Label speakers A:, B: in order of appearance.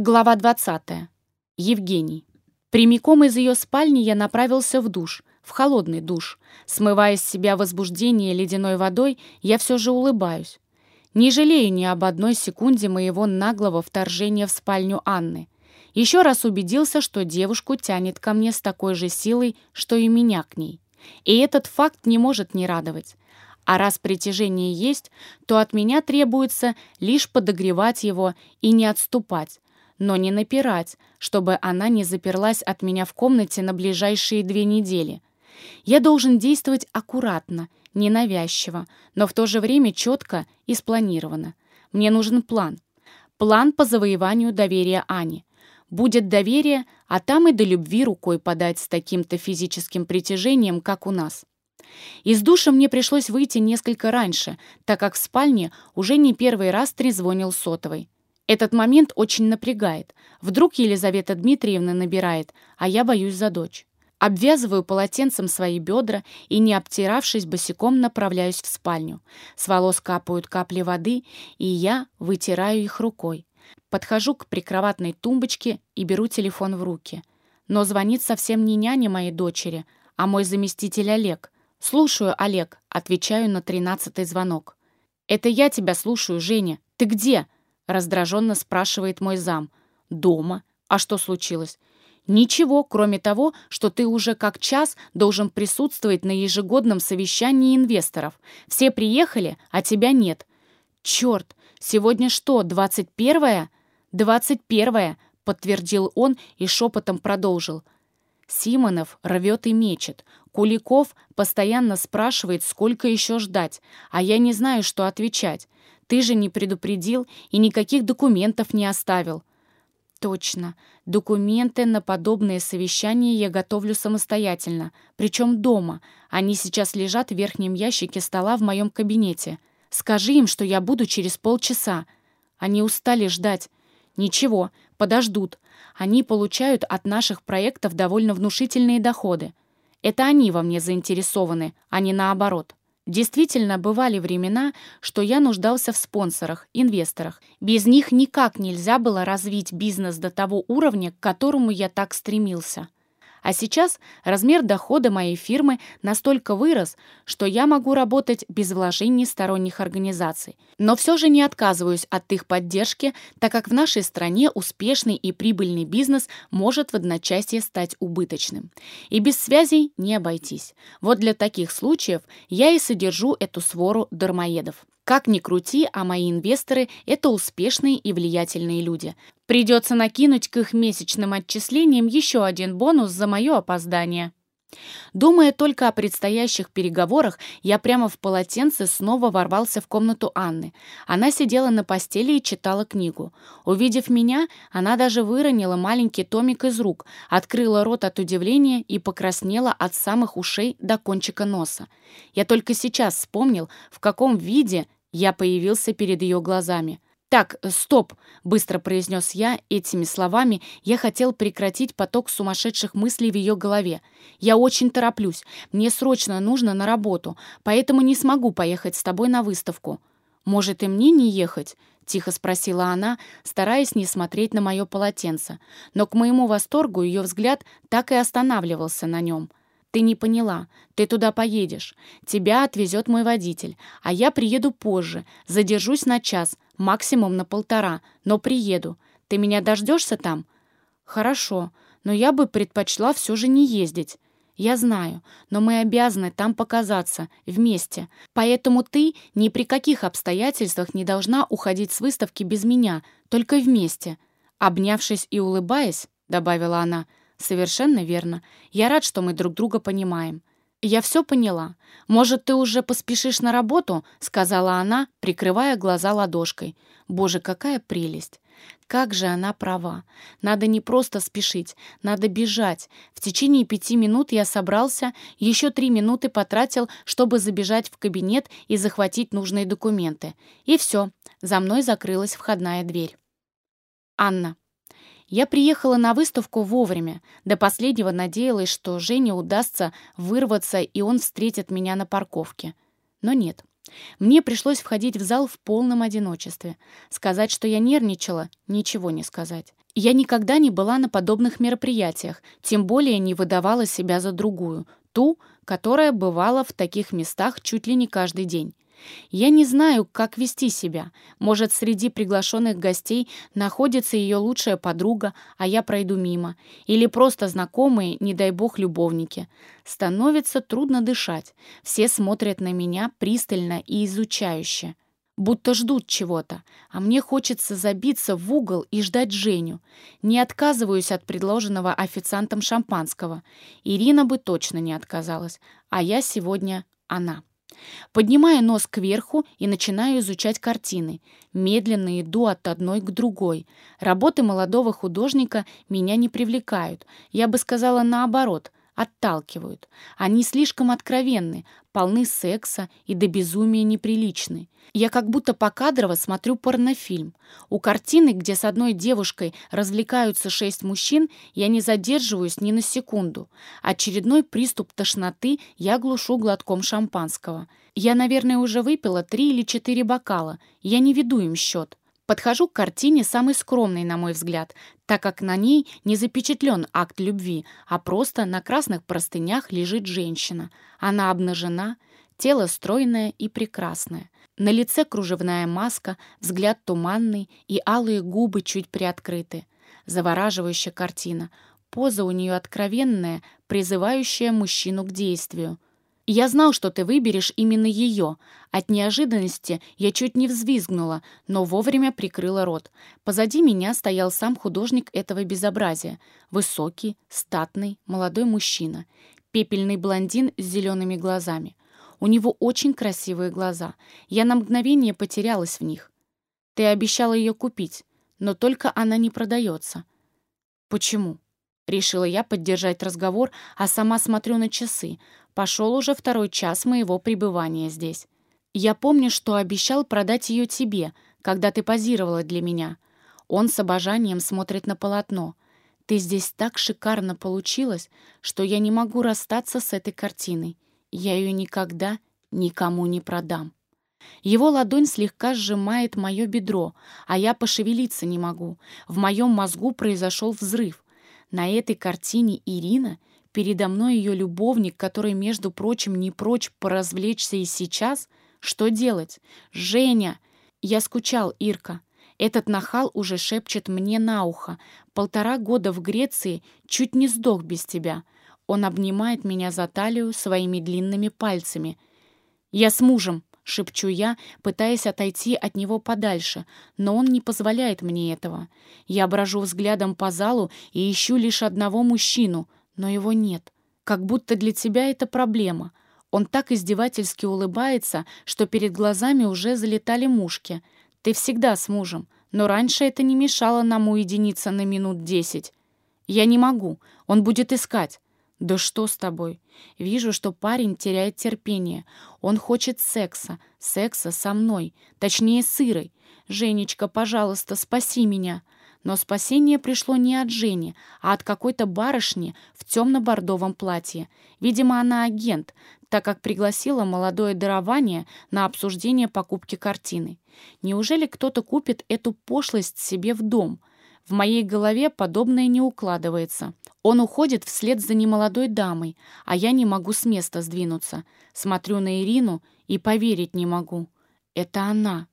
A: Глава 20. Евгений. Прямиком из ее спальни я направился в душ, в холодный душ. Смывая с себя возбуждение ледяной водой, я все же улыбаюсь. Не жалею ни об одной секунде моего наглого вторжения в спальню Анны. Еще раз убедился, что девушку тянет ко мне с такой же силой, что и меня к ней. И этот факт не может не радовать. А раз притяжение есть, то от меня требуется лишь подогревать его и не отступать, но не напирать, чтобы она не заперлась от меня в комнате на ближайшие две недели. Я должен действовать аккуратно, ненавязчиво, но в то же время четко и спланированно. Мне нужен план. План по завоеванию доверия Ани. Будет доверие, а там и до любви рукой подать с таким-то физическим притяжением, как у нас. Из душа мне пришлось выйти несколько раньше, так как в спальне уже не первый раз трезвонил сотовый. Этот момент очень напрягает. Вдруг Елизавета Дмитриевна набирает, а я боюсь за дочь. Обвязываю полотенцем свои бедра и, не обтиравшись босиком, направляюсь в спальню. С волос капают капли воды, и я вытираю их рукой. Подхожу к прикроватной тумбочке и беру телефон в руки. Но звонит совсем не няня моей дочери, а мой заместитель Олег. «Слушаю, Олег», — отвечаю на тринадцатый звонок. «Это я тебя слушаю, Женя. Ты где?» Раздраженно спрашивает мой зам. «Дома. А что случилось?» «Ничего, кроме того, что ты уже как час должен присутствовать на ежегодном совещании инвесторов. Все приехали, а тебя нет». «Черт, сегодня что, двадцать первое?» «Двадцать первое», — подтвердил он и шепотом продолжил. Симонов рвет и мечет. Куликов постоянно спрашивает, сколько еще ждать, а я не знаю, что отвечать. Ты же не предупредил и никаких документов не оставил». «Точно. Документы на подобные совещания я готовлю самостоятельно, причем дома. Они сейчас лежат в верхнем ящике стола в моем кабинете. Скажи им, что я буду через полчаса. Они устали ждать. Ничего, подождут. Они получают от наших проектов довольно внушительные доходы. Это они во мне заинтересованы, а не наоборот. Действительно, бывали времена, что я нуждался в спонсорах, инвесторах. Без них никак нельзя было развить бизнес до того уровня, к которому я так стремился. А сейчас размер дохода моей фирмы настолько вырос, что я могу работать без вложений сторонних организаций. Но все же не отказываюсь от их поддержки, так как в нашей стране успешный и прибыльный бизнес может в одночасье стать убыточным. И без связей не обойтись. Вот для таких случаев я и содержу эту свору дармоедов. Как ни крути, а мои инвесторы – это успешные и влиятельные люди. Придется накинуть к их месячным отчислениям еще один бонус за мое опоздание. Думая только о предстоящих переговорах, я прямо в полотенце снова ворвался в комнату Анны. Она сидела на постели и читала книгу. Увидев меня, она даже выронила маленький томик из рук, открыла рот от удивления и покраснела от самых ушей до кончика носа. Я только сейчас вспомнил, в каком виде я появился перед ее глазами. «Так, стоп!» — быстро произнес я. Этими словами я хотел прекратить поток сумасшедших мыслей в ее голове. «Я очень тороплюсь. Мне срочно нужно на работу, поэтому не смогу поехать с тобой на выставку». «Может, и мне не ехать?» — тихо спросила она, стараясь не смотреть на мое полотенце. Но к моему восторгу ее взгляд так и останавливался на нем. «Ты не поняла. Ты туда поедешь. Тебя отвезет мой водитель, а я приеду позже, задержусь на час, максимум на полтора, но приеду. Ты меня дождешься там?» «Хорошо, но я бы предпочла все же не ездить». «Я знаю, но мы обязаны там показаться, вместе. Поэтому ты ни при каких обстоятельствах не должна уходить с выставки без меня, только вместе». Обнявшись и улыбаясь, добавила она, «Совершенно верно. Я рад, что мы друг друга понимаем». «Я все поняла. Может, ты уже поспешишь на работу?» — сказала она, прикрывая глаза ладошкой. «Боже, какая прелесть!» Как же она права. Надо не просто спешить, надо бежать. В течение пяти минут я собрался, еще три минуты потратил, чтобы забежать в кабинет и захватить нужные документы. И все, за мной закрылась входная дверь. Анна. Я приехала на выставку вовремя. До последнего надеялась, что Жене удастся вырваться, и он встретит меня на парковке. Но нет. Мне пришлось входить в зал в полном одиночестве. Сказать, что я нервничала, ничего не сказать. Я никогда не была на подобных мероприятиях, тем более не выдавала себя за другую, ту, которая бывала в таких местах чуть ли не каждый день. Я не знаю, как вести себя. Может, среди приглашенных гостей находится ее лучшая подруга, а я пройду мимо. Или просто знакомые, не дай бог, любовники. Становится трудно дышать. Все смотрят на меня пристально и изучающе. Будто ждут чего-то, а мне хочется забиться в угол и ждать Женю. Не отказываюсь от предложенного официантом шампанского. Ирина бы точно не отказалась, а я сегодня она. Поднимаю нос кверху и начинаю изучать картины. Медленно иду от одной к другой. Работы молодого художника меня не привлекают. Я бы сказала наоборот, отталкивают. Они слишком откровенны, полны секса и до безумия неприличны. Я как будто покадрово смотрю порнофильм. У картины, где с одной девушкой развлекаются шесть мужчин, я не задерживаюсь ни на секунду. Очередной приступ тошноты я глушу глотком шампанского. Я, наверное, уже выпила три или четыре бокала. Я не веду им счет. Подхожу к картине самой скромной, на мой взгляд, так как на ней не запечатлен акт любви, а просто на красных простынях лежит женщина. Она обнажена, тело стройное и прекрасное. На лице кружевная маска, взгляд туманный и алые губы чуть приоткрыты. Завораживающая картина. Поза у нее откровенная, призывающая мужчину к действию. Я знал, что ты выберешь именно ее. От неожиданности я чуть не взвизгнула, но вовремя прикрыла рот. Позади меня стоял сам художник этого безобразия. Высокий, статный, молодой мужчина. Пепельный блондин с зелеными глазами. У него очень красивые глаза. Я на мгновение потерялась в них. Ты обещала ее купить, но только она не продается. Почему? Решила я поддержать разговор, а сама смотрю на часы. Пошел уже второй час моего пребывания здесь. Я помню, что обещал продать ее тебе, когда ты позировала для меня. Он с обожанием смотрит на полотно. Ты здесь так шикарно получилось, что я не могу расстаться с этой картиной. Я ее никогда никому не продам. Его ладонь слегка сжимает мое бедро, а я пошевелиться не могу. В моем мозгу произошел взрыв. На этой картине Ирина, передо мной ее любовник, который, между прочим, не прочь поразвлечься и сейчас. Что делать? Женя! Я скучал, Ирка. Этот нахал уже шепчет мне на ухо. Полтора года в Греции чуть не сдох без тебя. Он обнимает меня за талию своими длинными пальцами. «Я с мужем», — шепчу я, пытаясь отойти от него подальше, но он не позволяет мне этого. Я брожу взглядом по залу и ищу лишь одного мужчину, но его нет. Как будто для тебя это проблема. Он так издевательски улыбается, что перед глазами уже залетали мушки. Ты всегда с мужем, но раньше это не мешало нам уединиться на минут десять. Я не могу, он будет искать. «Да что с тобой? Вижу, что парень теряет терпение. Он хочет секса. Секса со мной. Точнее, с Ирой. Женечка, пожалуйста, спаси меня». Но спасение пришло не от Жени, а от какой-то барышни в темно-бордовом платье. Видимо, она агент, так как пригласила молодое дарование на обсуждение покупки картины. Неужели кто-то купит эту пошлость себе в дом? В моей голове подобное не укладывается. Он уходит вслед за немолодой дамой, а я не могу с места сдвинуться. Смотрю на Ирину и поверить не могу. Это она.